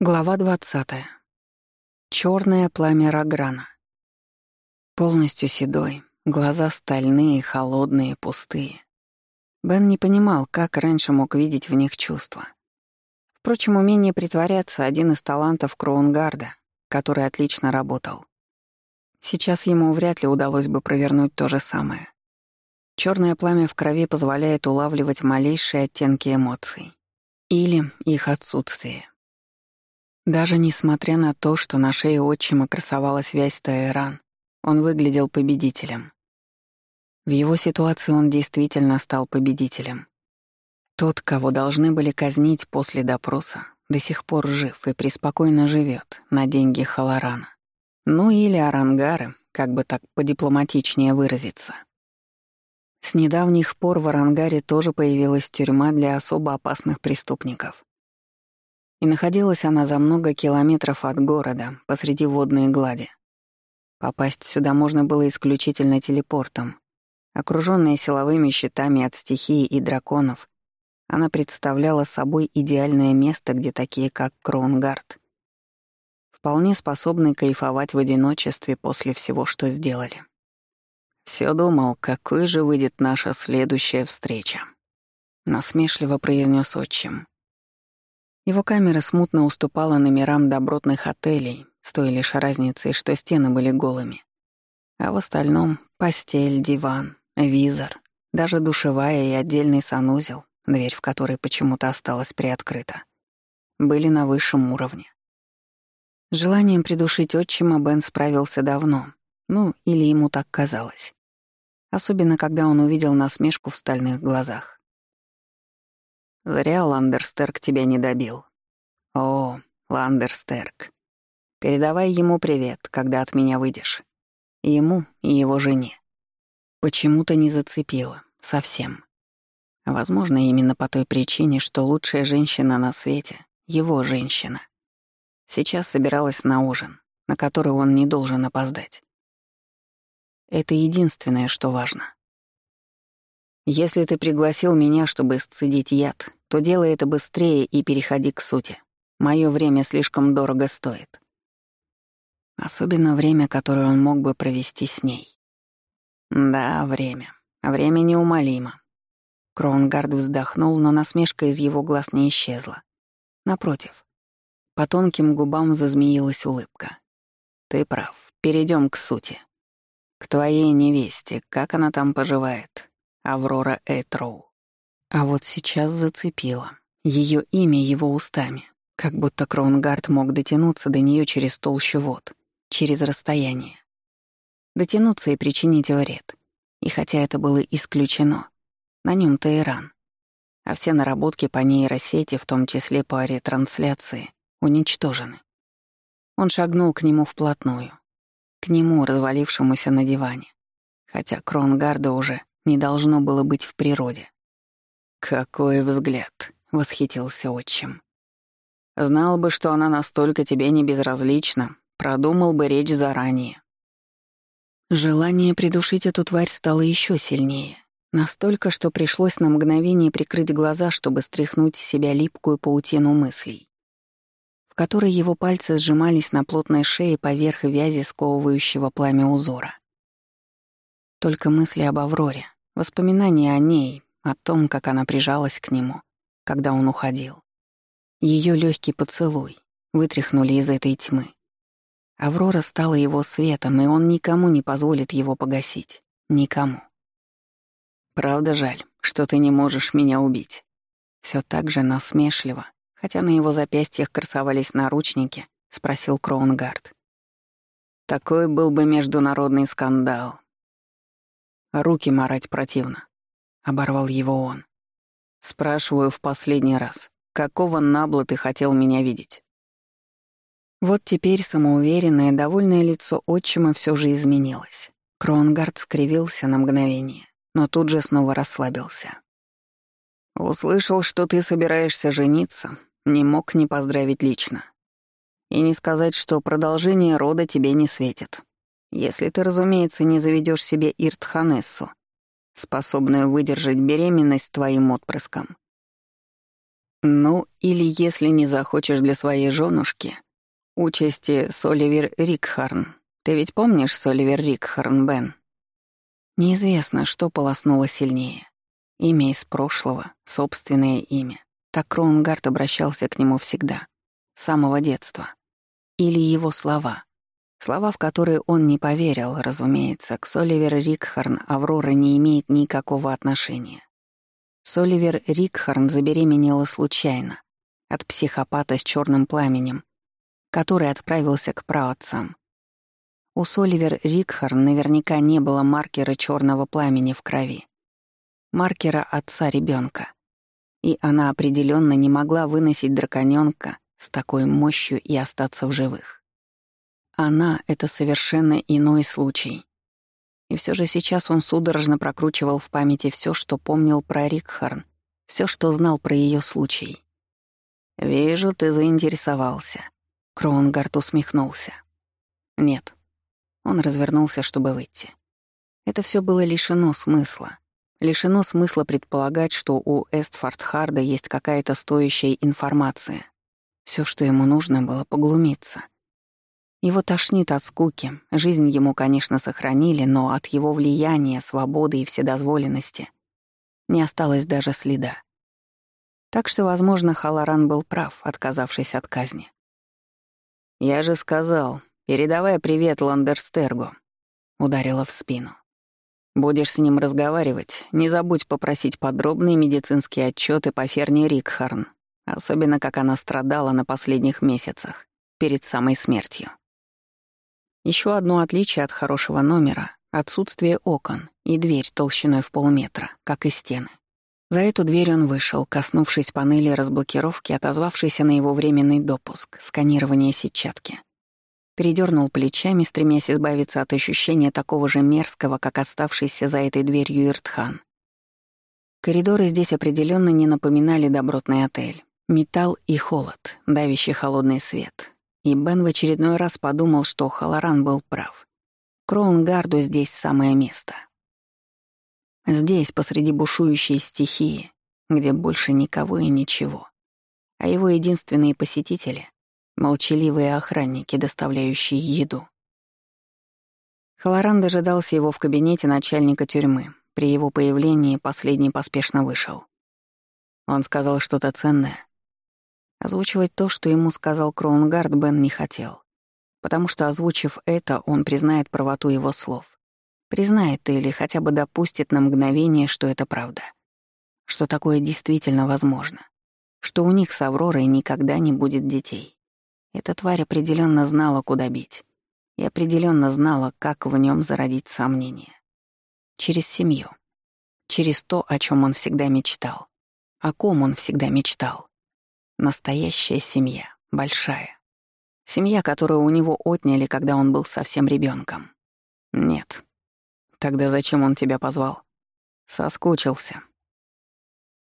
Глава 20. Чёрное пламя Раграна. Полностью седой, глаза стальные, холодные, пустые. Бен не понимал, как раньше мог видеть в них чувства. Впрочем, умение притворяться — один из талантов Кроунгарда, который отлично работал. Сейчас ему вряд ли удалось бы провернуть то же самое. Чёрное пламя в крови позволяет улавливать малейшие оттенки эмоций. Или их отсутствие. Даже несмотря на то, что на шее отчима красовалась вязь Таэран, он выглядел победителем. В его ситуации он действительно стал победителем. Тот, кого должны были казнить после допроса, до сих пор жив и преспокойно живет на деньги Халарана. Ну или Арангары, как бы так подипломатичнее выразиться. С недавних пор в Арангаре тоже появилась тюрьма для особо опасных преступников. И находилась она за много километров от города, посреди водной глади. Попасть сюда можно было исключительно телепортом. Окружённая силовыми щитами от стихии и драконов, она представляла собой идеальное место, где такие, как Кронгард, вполне способны кайфовать в одиночестве после всего, что сделали. Всё думал, какой же выйдет наша следующая встреча. Насмешливо произнес отчим. Его камера смутно уступала номерам добротных отелей, с той лишь разницей, что стены были голыми. А в остальном — постель, диван, визор, даже душевая и отдельный санузел, дверь в которой почему-то осталась приоткрыта, были на высшем уровне. С желанием придушить отчима Бен справился давно, ну, или ему так казалось. Особенно, когда он увидел насмешку в стальных глазах. Зря Ландерстерк тебя не добил. О, Ландерстерк. Передавай ему привет, когда от меня выйдешь. Ему и его жене. Почему-то не зацепило. Совсем. Возможно, именно по той причине, что лучшая женщина на свете — его женщина. Сейчас собиралась на ужин, на который он не должен опоздать. Это единственное, что важно. Если ты пригласил меня, чтобы сцедить яд, то делай это быстрее и переходи к сути. Мое время слишком дорого стоит. Особенно время, которое он мог бы провести с ней. Да, время. Время неумолимо. Кронгард вздохнул, но насмешка из его глаз не исчезла. Напротив. По тонким губам зазмеилась улыбка. Ты прав. Перейдем к сути. К твоей невесте. Как она там поживает? Аврора Этроу. А вот сейчас зацепила. Ее имя его устами. Как будто Кронгард мог дотянуться до нее через толщу вод, через расстояние. Дотянуться и причинить вред. И хотя это было исключено, на нем то Иран. А все наработки по нейросети, в том числе по ретрансляции, уничтожены. Он шагнул к нему вплотную. К нему, развалившемуся на диване. Хотя Кронгарда уже не должно было быть в природе. «Какой взгляд!» — восхитился отчим. «Знал бы, что она настолько тебе не безразлична, продумал бы речь заранее». Желание придушить эту тварь стало еще сильнее. Настолько, что пришлось на мгновение прикрыть глаза, чтобы стряхнуть с себя липкую паутину мыслей, в которой его пальцы сжимались на плотной шее поверх вязи сковывающего пламя узора. Только мысли об Авроре, Воспоминания о ней, о том, как она прижалась к нему, когда он уходил. Ее легкий поцелуй вытряхнули из этой тьмы. Аврора стала его светом, и он никому не позволит его погасить. Никому. Правда жаль, что ты не можешь меня убить. Все так же насмешливо, хотя на его запястьях красовались наручники, спросил Кроунгард. Такой был бы международный скандал, Руки марать противно. Оборвал его он. Спрашиваю в последний раз, какого набла ты хотел меня видеть? Вот теперь самоуверенное, довольное лицо отчима все же изменилось. Кронгард скривился на мгновение, но тут же снова расслабился. «Услышал, что ты собираешься жениться, не мог не поздравить лично. И не сказать, что продолжение рода тебе не светит. Если ты, разумеется, не заведешь себе Иртханессу, способную выдержать беременность твоим отпрыском. Ну, или если не захочешь для своей женушки, участи Соливер Рикхарн. Ты ведь помнишь Соливер Рикхарн, Бен? Неизвестно, что полоснуло сильнее. Имя из прошлого, собственное имя. Так Кроунгард обращался к нему всегда, с самого детства. Или его слова. Слова, в которые он не поверил, разумеется, к Соливер Рикхарн Аврора не имеет никакого отношения. Соливер Рикхарн забеременела случайно, от психопата с черным пламенем, который отправился к праотцам. У Соливер Рикхарн наверняка не было маркера черного пламени в крови. Маркера отца ребенка. И она определенно не могла выносить драконёнка с такой мощью и остаться в живых. Она — это совершенно иной случай. И все же сейчас он судорожно прокручивал в памяти все, что помнил про Рикхарн, все, что знал про ее случай. «Вижу, ты заинтересовался». Кроунгард усмехнулся. «Нет». Он развернулся, чтобы выйти. Это все было лишено смысла. Лишено смысла предполагать, что у Эстфордхарда есть какая-то стоящая информация. Все, что ему нужно было, поглумиться — его тошнит от скуки. Жизнь ему, конечно, сохранили, но от его влияния, свободы и вседозволенности не осталось даже следа. Так что, возможно, Халаран был прав, отказавшись от казни. «Я же сказал, передавай привет Ландерстергу», — ударила в спину. «Будешь с ним разговаривать, не забудь попросить подробные медицинские отчеты по Ферне Рикхарн, особенно как она страдала на последних месяцах, перед самой смертью». Еще одно отличие от хорошего номера — отсутствие окон и дверь толщиной в полметра, как и стены. За эту дверь он вышел, коснувшись панели разблокировки, отозвавшейся на его временный допуск, сканирование сетчатки. Передернул плечами, стремясь избавиться от ощущения такого же мерзкого, как оставшийся за этой дверью Иртхан. Коридоры здесь определенно не напоминали добротный отель. Металл и холод, давящий холодный свет, и Бен в очередной раз подумал, что Халаран был прав. Кроунгарду здесь самое место. Здесь, посреди бушующей стихии, где больше никого и ничего. А его единственные посетители — молчаливые охранники, доставляющие еду. Халаран дожидался его в кабинете начальника тюрьмы. При его появлении последний поспешно вышел. Он сказал что-то ценное, Озвучивать то, что ему сказал Кроунгард, Бен не хотел. Потому что, озвучив это, он признает правоту его слов. Признает или хотя бы допустит на мгновение, что это правда. Что такое действительно возможно. Что у них с Авророй никогда не будет детей. Эта тварь определенно знала, куда бить. И определенно знала, как в нем зародить сомнения. Через семью. Через то, о чем он всегда мечтал. О ком он всегда мечтал. Настоящая семья, большая. Семья, которую у него отняли, когда он был совсем ребенком. Нет. Тогда зачем он тебя позвал? Соскучился.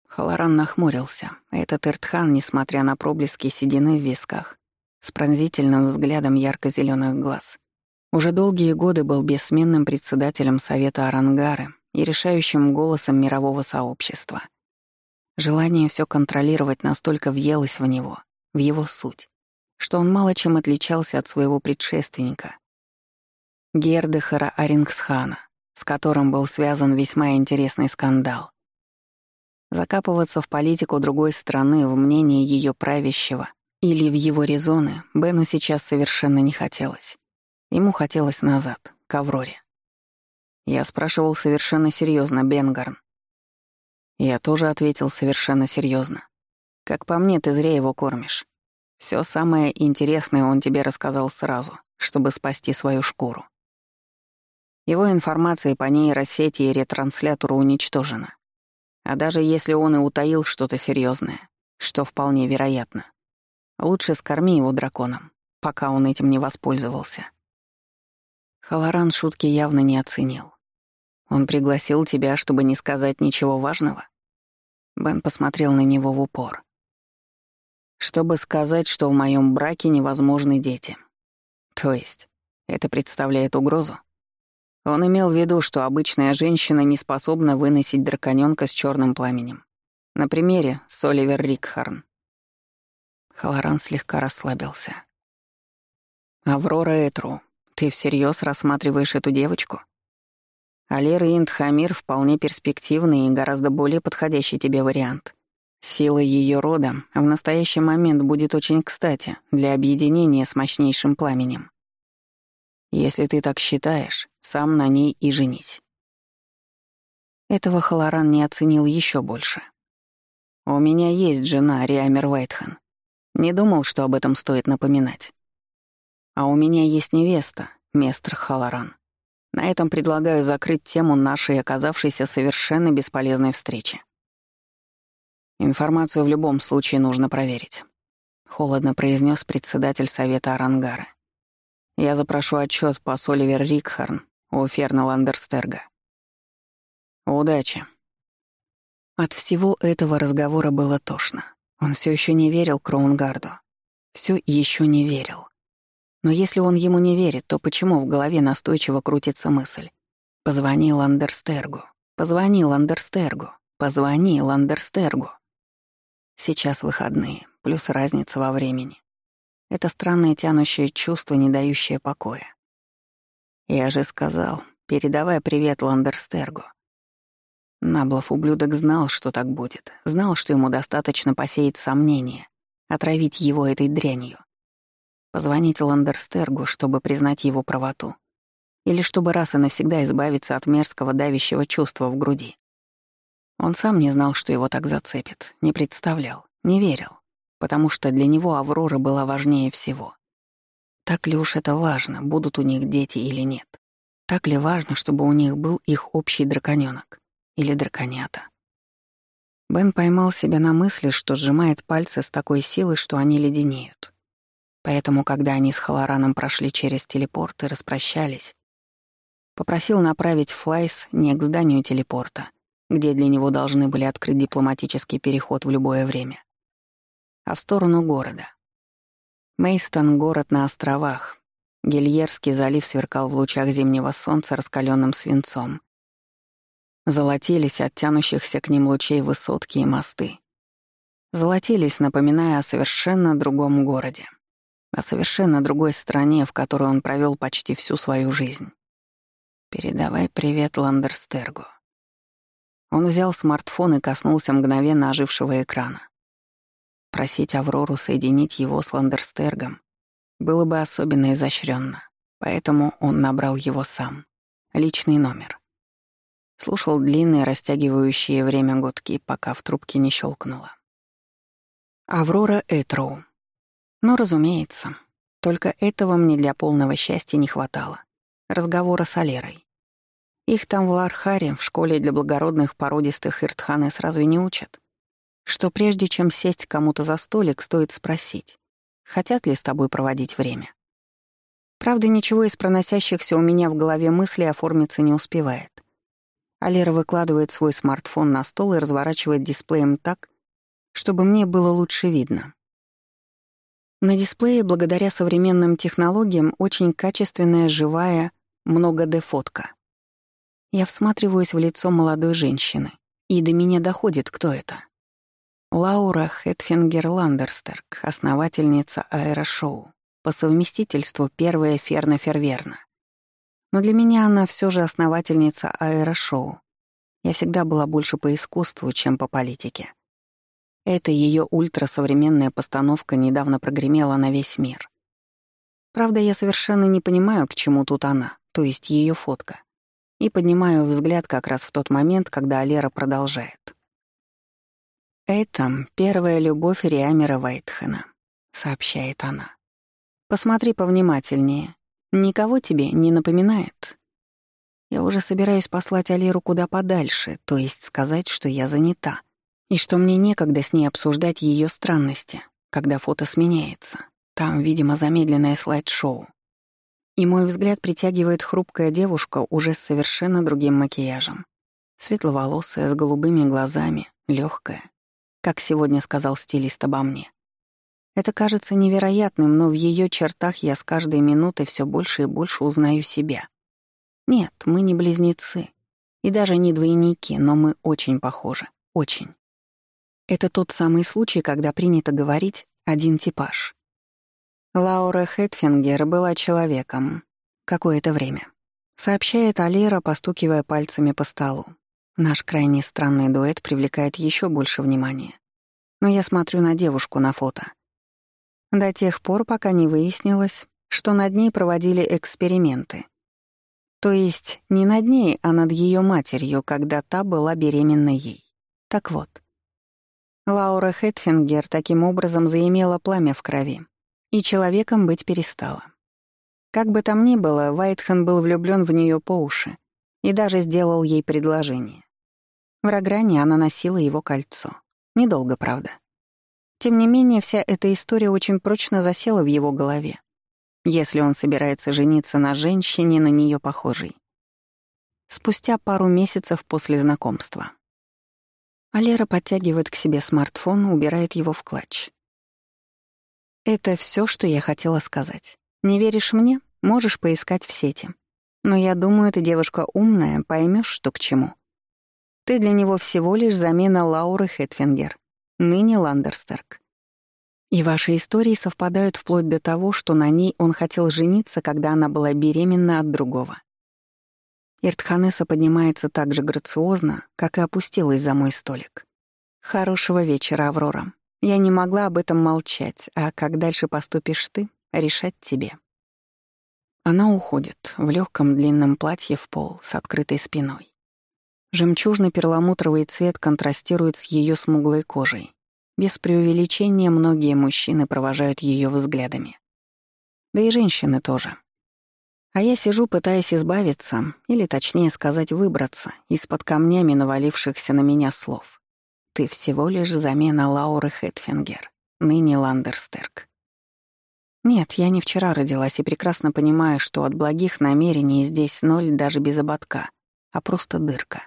Халаран нахмурился. Этот Иртхан, несмотря на проблески седины в висках, с пронзительным взглядом ярко зеленых глаз, уже долгие годы был бессменным председателем Совета Арангары и решающим голосом мирового сообщества — Желание все контролировать настолько въелось в него, в его суть, что он мало чем отличался от своего предшественника, Гердехара Арингсхана, с которым был связан весьма интересный скандал. Закапываться в политику другой страны, в мнение ее правящего или в его резоны Бену сейчас совершенно не хотелось. Ему хотелось назад, к Авроре. Я спрашивал совершенно серьезно, Бенгарн. Я тоже ответил совершенно серьезно. Как по мне, ты зря его кормишь. Все самое интересное он тебе рассказал сразу, чтобы спасти свою шкуру. Его информация по нейросети и ретранслятору уничтожена. А даже если он и утаил что-то серьезное, что вполне вероятно, лучше скорми его драконом, пока он этим не воспользовался. Халаран шутки явно не оценил. Он пригласил тебя, чтобы не сказать ничего важного? Бен посмотрел на него в упор. Чтобы сказать, что в моем браке невозможны дети. То есть, это представляет угрозу? Он имел в виду, что обычная женщина не способна выносить драконёнка с черным пламенем. На примере Соливер Рикхарн, Халаран слегка расслабился. «Аврора Этру, ты всерьез рассматриваешь эту девочку?» Алир Индхамир вполне перспективный и гораздо более подходящий тебе вариант. Сила ее рода в настоящий момент будет очень кстати для объединения с мощнейшим пламенем. Если ты так считаешь, сам на ней и женись. Этого Халаран не оценил еще больше. У меня есть жена Риамер Вайтхан. Не думал, что об этом стоит напоминать. А у меня есть невеста, мистер Халаран. На этом предлагаю закрыть тему нашей оказавшейся совершенно бесполезной встречи. Информацию в любом случае нужно проверить. Холодно произнес председатель совета Арангара. Я запрошу отчет по Соливер Рикхарн у Ферна Ландерстерга. Удачи. От всего этого разговора было тошно. Он все еще не верил Кроунгарду. Все еще не верил. Но если он ему не верит, то почему в голове настойчиво крутится мысль? «Позвони Ландерстергу, позвони Ландерстергу, позвони Ландерстергу». Сейчас выходные, плюс разница во времени. Это странное тянущее чувство, не дающее покоя. Я же сказал, передавай привет Ландерстергу. Наблов ублюдок знал, что так будет, знал, что ему достаточно посеять сомнения, отравить его этой дрянью. Позвонить Ландерстергу, чтобы признать его правоту. Или чтобы раз и навсегда избавиться от мерзкого давящего чувства в груди. Он сам не знал, что его так зацепит, не представлял, не верил, потому что для него Аврора была важнее всего. Так ли уж это важно, будут у них дети или нет? Так ли важно, чтобы у них был их общий драконёнок или драконята? Бен поймал себя на мысли, что сжимает пальцы с такой силой, что они леденеют. Поэтому, когда они с Халараном прошли через телепорт и распрощались, попросил направить Флайс не к зданию телепорта, где для него должны были открыть дипломатический переход в любое время, а в сторону города. Мейстон — город на островах. Гильерский залив сверкал в лучах зимнего солнца раскаленным свинцом. Золотились от тянущихся к ним лучей высотки и мосты. Золотились, напоминая о совершенно другом городе о совершенно другой стране, в которой он провел почти всю свою жизнь. «Передавай привет Ландерстергу». Он взял смартфон и коснулся мгновенно ожившего экрана. Просить Аврору соединить его с Ландерстергом было бы особенно изощренно, поэтому он набрал его сам. Личный номер. Слушал длинные, растягивающие время гудки, пока в трубке не щелкнуло. Аврора Этроу. Но, разумеется, только этого мне для полного счастья не хватало. Разговора с Алерой. Их там в Лархаре, в школе для благородных породистых Иртханес разве не учат? Что прежде чем сесть кому-то за столик, стоит спросить, хотят ли с тобой проводить время. Правда, ничего из проносящихся у меня в голове мыслей оформиться не успевает. Алера выкладывает свой смартфон на стол и разворачивает дисплеем так, чтобы мне было лучше видно. На дисплее, благодаря современным технологиям, очень качественная живая много фотка Я всматриваюсь в лицо молодой женщины, и до меня доходит, кто это. Лаура Хэтфингер Ландерстерк, основательница аэрошоу, по совместительству первая Ферна Ферверна. Но для меня она все же основательница аэрошоу. Я всегда была больше по искусству, чем по политике. Эта ее ультрасовременная постановка недавно прогремела на весь мир. Правда, я совершенно не понимаю, к чему тут она, то есть ее фотка. И поднимаю взгляд как раз в тот момент, когда Алера продолжает. «Это первая любовь Риамера Вайтхена», — сообщает она. «Посмотри повнимательнее. Никого тебе не напоминает?» Я уже собираюсь послать Алеру куда подальше, то есть сказать, что я занята и что мне некогда с ней обсуждать ее странности, когда фото сменяется. Там, видимо, замедленное слайд-шоу. И мой взгляд притягивает хрупкая девушка уже с совершенно другим макияжем. Светловолосая, с голубыми глазами, легкая, как сегодня сказал стилист обо мне. Это кажется невероятным, но в ее чертах я с каждой минутой все больше и больше узнаю себя. Нет, мы не близнецы. И даже не двойники, но мы очень похожи. Очень. Это тот самый случай, когда принято говорить один типаж. Лаура Хэтфингер была человеком. Какое-то время. Сообщает Алира, постукивая пальцами по столу. Наш крайне странный дуэт привлекает еще больше внимания. Но я смотрю на девушку на фото. До тех пор, пока не выяснилось, что над ней проводили эксперименты. То есть не над ней, а над ее матерью, когда та была беременна ей. Так вот, Лаура Хэтфингер таким образом заимела пламя в крови, и человеком быть перестала. Как бы там ни было, Вайтхен был влюблен в нее по уши и даже сделал ей предложение. В Рогране она носила его кольцо. Недолго, правда. Тем не менее, вся эта история очень прочно засела в его голове, если он собирается жениться на женщине, на нее похожей. Спустя пару месяцев после знакомства. Алера подтягивает к себе смартфон, убирает его в клатч. Это все, что я хотела сказать. Не веришь мне? Можешь поискать в сети. Но я думаю, ты девушка умная, поймешь, что к чему. Ты для него всего лишь замена Лауры Хэтфингер, ныне Ландерстерк. И ваши истории совпадают вплоть до того, что на ней он хотел жениться, когда она была беременна от другого. Иртханеса поднимается так же грациозно, как и опустилась за мой столик. «Хорошего вечера, Аврора. Я не могла об этом молчать, а как дальше поступишь ты, решать тебе». Она уходит в легком длинном платье в пол с открытой спиной. Жемчужно-перламутровый цвет контрастирует с ее смуглой кожей. Без преувеличения многие мужчины провожают ее взглядами. Да и женщины тоже. А я сижу, пытаясь избавиться, или точнее сказать, выбраться из-под камнями навалившихся на меня слов. Ты всего лишь замена Лауры Хэтфингер, ныне Ландерстерк. Нет, я не вчера родилась и прекрасно понимаю, что от благих намерений здесь ноль даже без ободка, а просто дырка.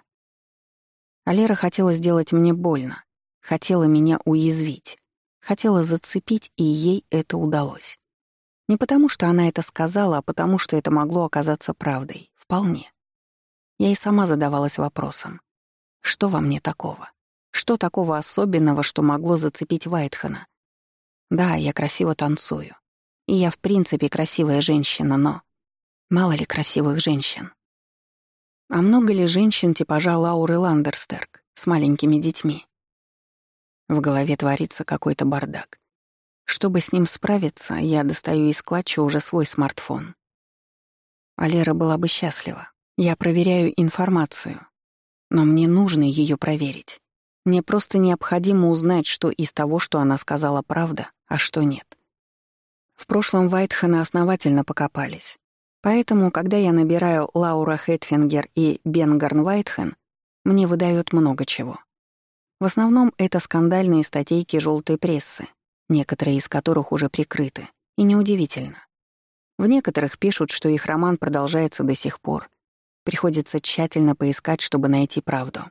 Алера хотела сделать мне больно, хотела меня уязвить, хотела зацепить, и ей это удалось. Не потому, что она это сказала, а потому, что это могло оказаться правдой. Вполне. Я и сама задавалась вопросом. Что во мне такого? Что такого особенного, что могло зацепить Вайтхана? Да, я красиво танцую. И я в принципе красивая женщина, но... Мало ли красивых женщин. А много ли женщин типажа Лауры Ландерстерк с маленькими детьми? В голове творится какой-то бардак. Чтобы с ним справиться, я достаю из клатча уже свой смартфон. Алера была бы счастлива. Я проверяю информацию. Но мне нужно ее проверить. Мне просто необходимо узнать, что из того, что она сказала, правда, а что нет. В прошлом Вайтхена основательно покопались. Поэтому, когда я набираю Лаура Хэтфингер и Бенгарн Вайтхен, мне выдают много чего. В основном это скандальные статейки желтой прессы, некоторые из которых уже прикрыты, и неудивительно. В некоторых пишут, что их роман продолжается до сих пор. Приходится тщательно поискать, чтобы найти правду.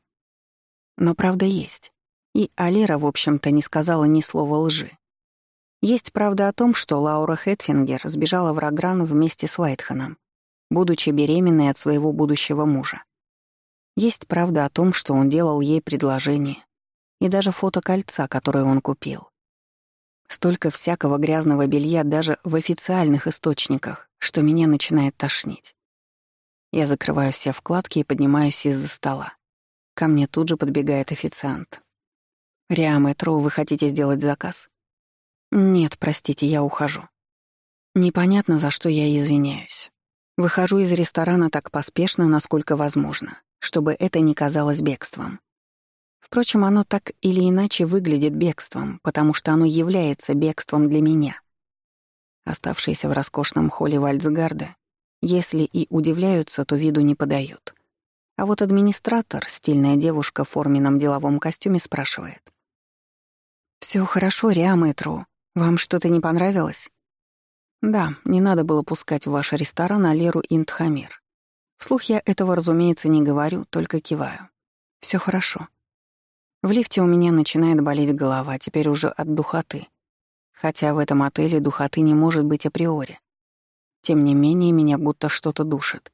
Но правда есть. И Алера, в общем-то, не сказала ни слова лжи. Есть правда о том, что Лаура Хэтфингер сбежала в Рогран вместе с Уайтханом, будучи беременной от своего будущего мужа. Есть правда о том, что он делал ей предложение, и даже фото кольца, которое он купил. Столько всякого грязного белья даже в официальных источниках, что меня начинает тошнить. Я закрываю все вкладки и поднимаюсь из-за стола. Ко мне тут же подбегает официант. «Риаметро, вы хотите сделать заказ?» «Нет, простите, я ухожу». Непонятно, за что я извиняюсь. Выхожу из ресторана так поспешно, насколько возможно, чтобы это не казалось бегством. Впрочем, оно так или иначе выглядит бегством, потому что оно является бегством для меня. Оставшиеся в роскошном холле Вальцгарда, если и удивляются, то виду не подают. А вот администратор, стильная девушка в форменном деловом костюме, спрашивает. «Всё хорошо, Риаметру. Вам что-то не понравилось?» «Да, не надо было пускать в ваш ресторан Алеру Интхамир. Вслух я этого, разумеется, не говорю, только киваю. Всё хорошо. В лифте у меня начинает болеть голова, теперь уже от духоты. Хотя в этом отеле духоты не может быть априори. Тем не менее, меня будто что-то душит.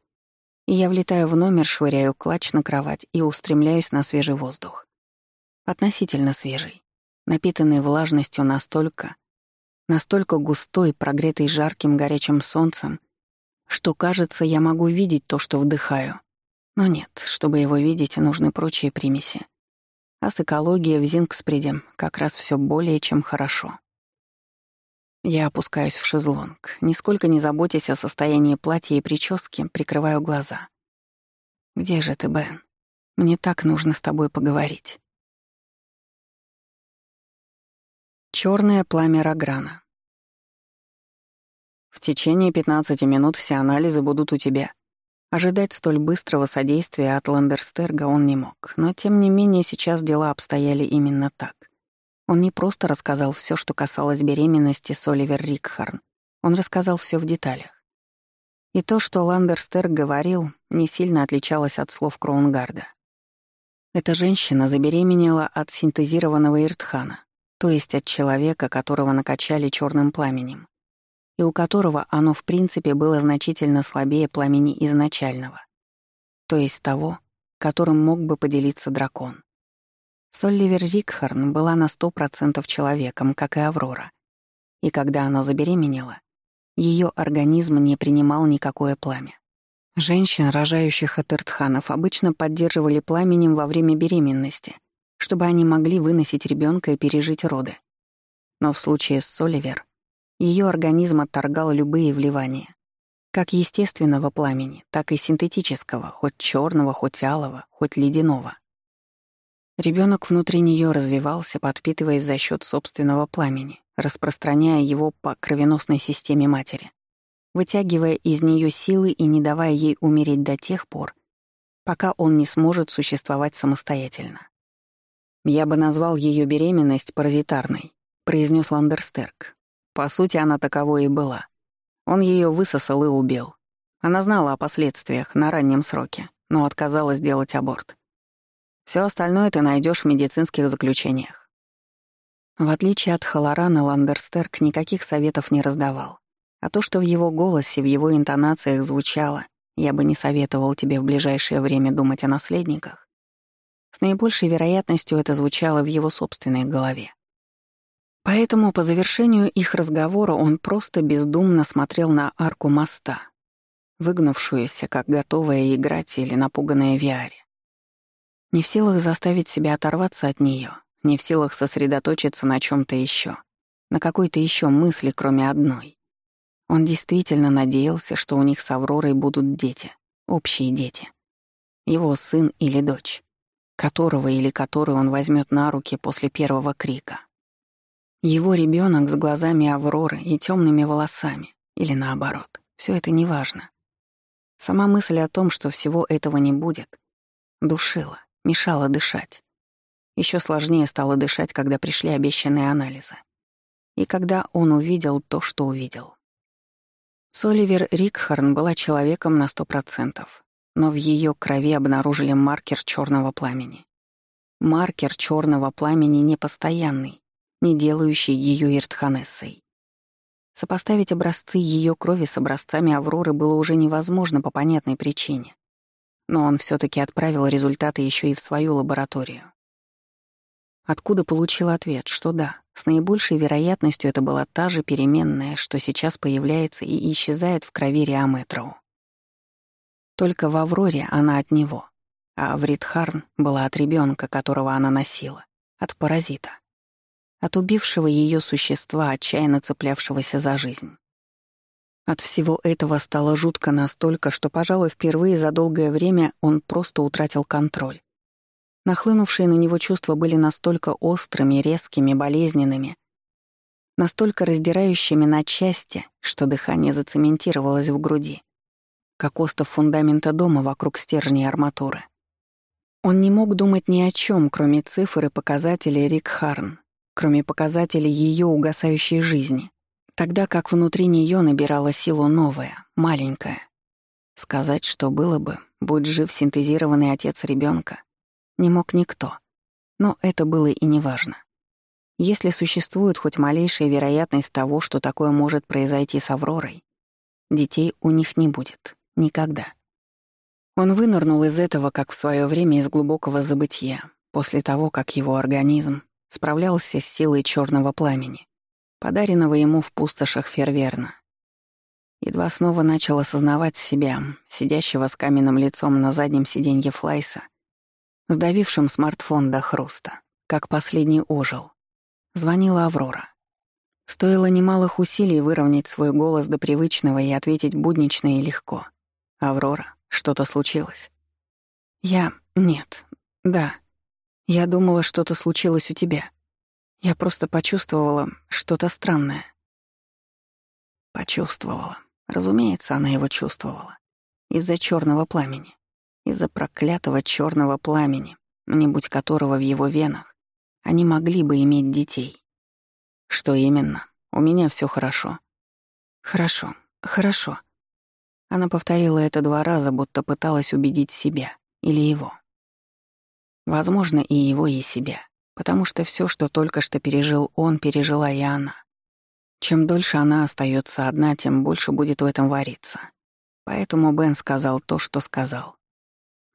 И я влетаю в номер, швыряю клатч на кровать и устремляюсь на свежий воздух. Относительно свежий, напитанный влажностью настолько, настолько густой, прогретый жарким горячим солнцем, что, кажется, я могу видеть то, что вдыхаю. Но нет, чтобы его видеть, нужны прочие примеси. А с экологией в Зингспреде как раз все более чем хорошо. Я опускаюсь в шезлонг, нисколько не заботясь о состоянии платья и прически, прикрываю глаза. «Где же ты, Бен? Мне так нужно с тобой поговорить». Черное пламя Рограна. В течение 15 минут все анализы будут у тебя. Ожидать столь быстрого содействия от Ландерстерга он не мог, но тем не менее сейчас дела обстояли именно так. Он не просто рассказал все, что касалось беременности с Оливер Рикхарн, он рассказал все в деталях. И то, что Ландерстерг говорил, не сильно отличалось от слов Кроунгарда. Эта женщина забеременела от синтезированного Иртхана, то есть от человека, которого накачали черным пламенем, и у которого оно в принципе было значительно слабее пламени изначального, то есть того, которым мог бы поделиться дракон. Солливер Рикхарн была на сто процентов человеком, как и Аврора. И когда она забеременела, ее организм не принимал никакое пламя. Женщин, рожающих от Иртханов, обычно поддерживали пламенем во время беременности, чтобы они могли выносить ребенка и пережить роды. Но в случае с Соливер ее организм отторгал любые вливания, как естественного пламени, так и синтетического, хоть черного, хоть алого, хоть ледяного. Ребенок внутри нее развивался, подпитываясь за счет собственного пламени, распространяя его по кровеносной системе матери, вытягивая из нее силы и не давая ей умереть до тех пор, пока он не сможет существовать самостоятельно. «Я бы назвал ее беременность паразитарной», — произнес Ландерстерк. По сути, она таковой и была. Он ее высосал и убил. Она знала о последствиях на раннем сроке, но отказалась делать аборт. Все остальное ты найдешь в медицинских заключениях. В отличие от Халарана, Ландерстерк никаких советов не раздавал. А то, что в его голосе, в его интонациях звучало, я бы не советовал тебе в ближайшее время думать о наследниках, с наибольшей вероятностью это звучало в его собственной голове. Поэтому по завершению их разговора он просто бездумно смотрел на арку моста, выгнувшуюся, как готовая играть или напуганная Виаре. Не в силах заставить себя оторваться от нее, не в силах сосредоточиться на чем то еще, на какой-то еще мысли, кроме одной. Он действительно надеялся, что у них с Авророй будут дети, общие дети. Его сын или дочь которого или которую он возьмет на руки после первого крика. Его ребенок с глазами Авроры и темными волосами, или наоборот, все это неважно. Сама мысль о том, что всего этого не будет, душила, мешала дышать. Еще сложнее стало дышать, когда пришли обещанные анализы. И когда он увидел то, что увидел. Соливер Рикхарн была человеком на сто процентов, но в ее крови обнаружили маркер черного пламени. Маркер черного пламени непостоянный, не делающий ее Иртханессой. Сопоставить образцы ее крови с образцами Авроры было уже невозможно по понятной причине. Но он все таки отправил результаты еще и в свою лабораторию. Откуда получил ответ, что да, с наибольшей вероятностью это была та же переменная, что сейчас появляется и исчезает в крови Риаметроу. Только в Авроре она от него, а в Ридхарн была от ребенка, которого она носила, от паразита, от убившего ее существа, отчаянно цеплявшегося за жизнь. От всего этого стало жутко настолько, что, пожалуй, впервые за долгое время он просто утратил контроль. Нахлынувшие на него чувства были настолько острыми, резкими, болезненными, настолько раздирающими на части, что дыхание зацементировалось в груди, как остов фундамента дома вокруг стержней арматуры. Он не мог думать ни о чем, кроме цифр и показателей Рик Харн, кроме показателей ее угасающей жизни, тогда как внутри нее набирала силу новая, маленькая. Сказать, что было бы, будь жив синтезированный отец ребенка, не мог никто. Но это было и неважно. Если существует хоть малейшая вероятность того, что такое может произойти с Авророй, детей у них не будет. Никогда. Он вынырнул из этого, как в свое время из глубокого забытия, после того, как его организм справлялся с силой черного пламени, подаренного ему в пустошах Ферверна. Едва снова начал осознавать себя, сидящего с каменным лицом на заднем сиденье Флайса, сдавившим смартфон до хруста, как последний ожил. Звонила Аврора. Стоило немалых усилий выровнять свой голос до привычного и ответить буднично и легко. «Аврора, что-то случилось?» «Я... нет. Да. Я думала, что-то случилось у тебя. Я просто почувствовала что-то странное». Почувствовала. Разумеется, она его чувствовала. Из-за черного пламени. Из-за проклятого черного пламени, не будь которого в его венах, они могли бы иметь детей. Что именно? У меня все хорошо. Хорошо, хорошо. Она повторила это два раза, будто пыталась убедить себя или его. Возможно, и его, и себя, потому что все, что только что пережил он, пережила и она. Чем дольше она остается одна, тем больше будет в этом вариться. Поэтому Бен сказал то, что сказал.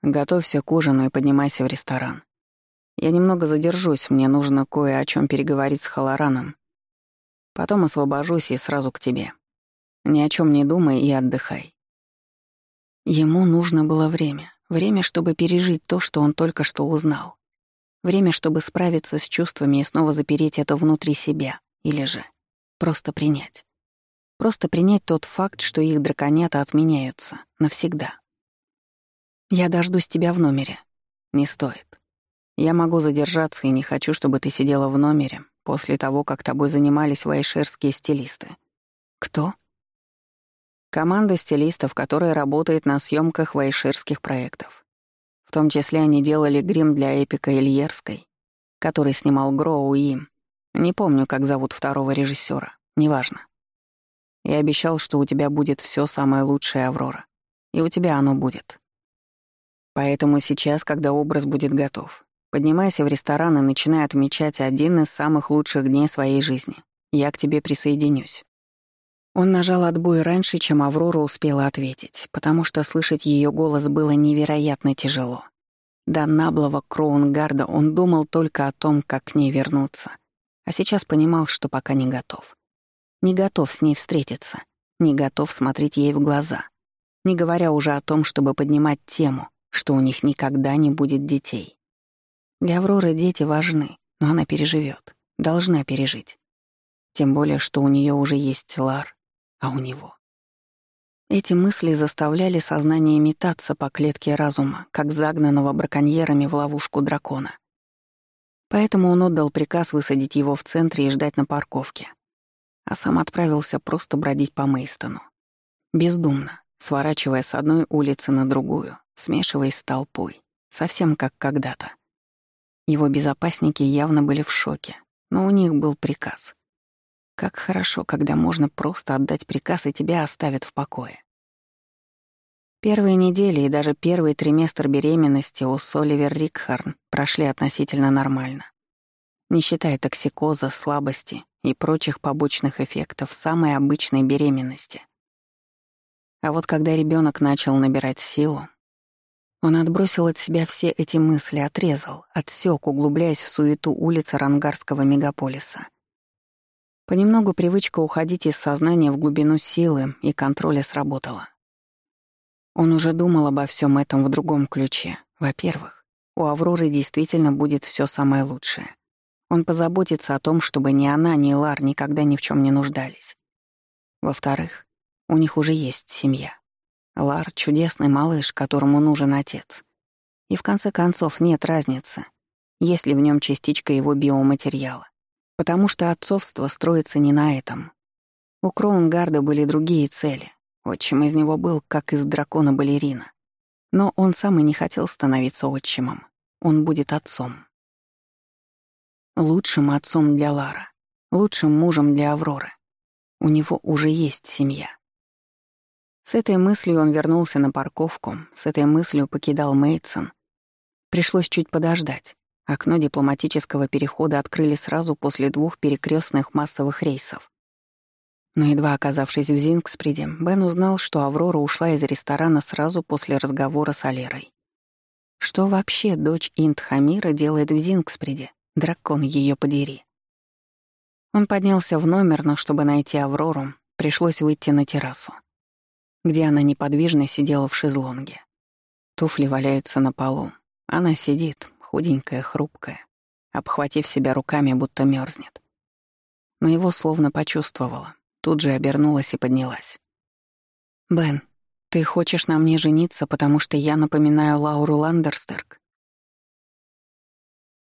«Готовься к ужину и поднимайся в ресторан. Я немного задержусь, мне нужно кое о чем переговорить с Халараном. Потом освобожусь и сразу к тебе. Ни о чем не думай и отдыхай». Ему нужно было время. Время, чтобы пережить то, что он только что узнал. Время, чтобы справиться с чувствами и снова запереть это внутри себя. Или же Просто принять. Просто принять тот факт, что их драконята отменяются. Навсегда. Я дождусь тебя в номере. Не стоит. Я могу задержаться и не хочу, чтобы ты сидела в номере после того, как тобой занимались вайшерские стилисты. Кто? Команда стилистов, которая работает на съемках вайшерских проектов. В том числе они делали грим для эпика Ильерской, который снимал Гроу и не помню, как зовут второго режиссера. Неважно. Я обещал, что у тебя будет все самое лучшее, Аврора. И у тебя оно будет. Поэтому сейчас, когда образ будет готов, поднимайся в ресторан и начинай отмечать один из самых лучших дней своей жизни. Я к тебе присоединюсь. Он нажал отбой раньше, чем Аврора успела ответить, потому что слышать ее голос было невероятно тяжело. До наблого Кроунгарда он думал только о том, как к ней вернуться — а сейчас понимал, что пока не готов. Не готов с ней встретиться, не готов смотреть ей в глаза, не говоря уже о том, чтобы поднимать тему, что у них никогда не будет детей. Для Авроры дети важны, но она переживет, должна пережить. Тем более, что у нее уже есть Лар, а у него. Эти мысли заставляли сознание метаться по клетке разума, как загнанного браконьерами в ловушку дракона. Поэтому он отдал приказ высадить его в центре и ждать на парковке. А сам отправился просто бродить по Мейстону. Бездумно, сворачивая с одной улицы на другую, смешиваясь с толпой, совсем как когда-то. Его безопасники явно были в шоке, но у них был приказ. Как хорошо, когда можно просто отдать приказ, и тебя оставят в покое. Первые недели и даже первый триместр беременности у Соливер Рикхарн прошли относительно нормально. Не считая токсикоза, слабости и прочих побочных эффектов самой обычной беременности. А вот когда ребенок начал набирать силу, он отбросил от себя все эти мысли, отрезал, отсек, углубляясь в суету улиц Рангарского мегаполиса. Понемногу привычка уходить из сознания в глубину силы и контроля сработала. Он уже думал обо всем этом в другом ключе. Во-первых, у Авроры действительно будет все самое лучшее. Он позаботится о том, чтобы ни она, ни Лар никогда ни в чем не нуждались. Во-вторых, у них уже есть семья. Лар — чудесный малыш, которому нужен отец. И в конце концов нет разницы, есть ли в нем частичка его биоматериала. Потому что отцовство строится не на этом. У Кроунгарда были другие цели, Отчим из него был, как из дракона балерина. Но он сам и не хотел становиться отчимом. Он будет отцом. Лучшим отцом для Лара. Лучшим мужем для Авроры. У него уже есть семья. С этой мыслью он вернулся на парковку, с этой мыслью покидал Мейтсон. Пришлось чуть подождать. Окно дипломатического перехода открыли сразу после двух перекрестных массовых рейсов. Но едва оказавшись в Зингсприде, Бен узнал, что Аврора ушла из ресторана сразу после разговора с Алерой. Что вообще дочь Инд Хамира делает в Зингсприде? Дракон ее подери. Он поднялся в номер, но чтобы найти Аврору, пришлось выйти на террасу, где она неподвижно сидела в шезлонге. Туфли валяются на полу. Она сидит, худенькая, хрупкая, обхватив себя руками, будто мерзнет. Но его словно почувствовала, тут же обернулась и поднялась. «Бен, ты хочешь на мне жениться, потому что я напоминаю Лауру Ландерстерк?»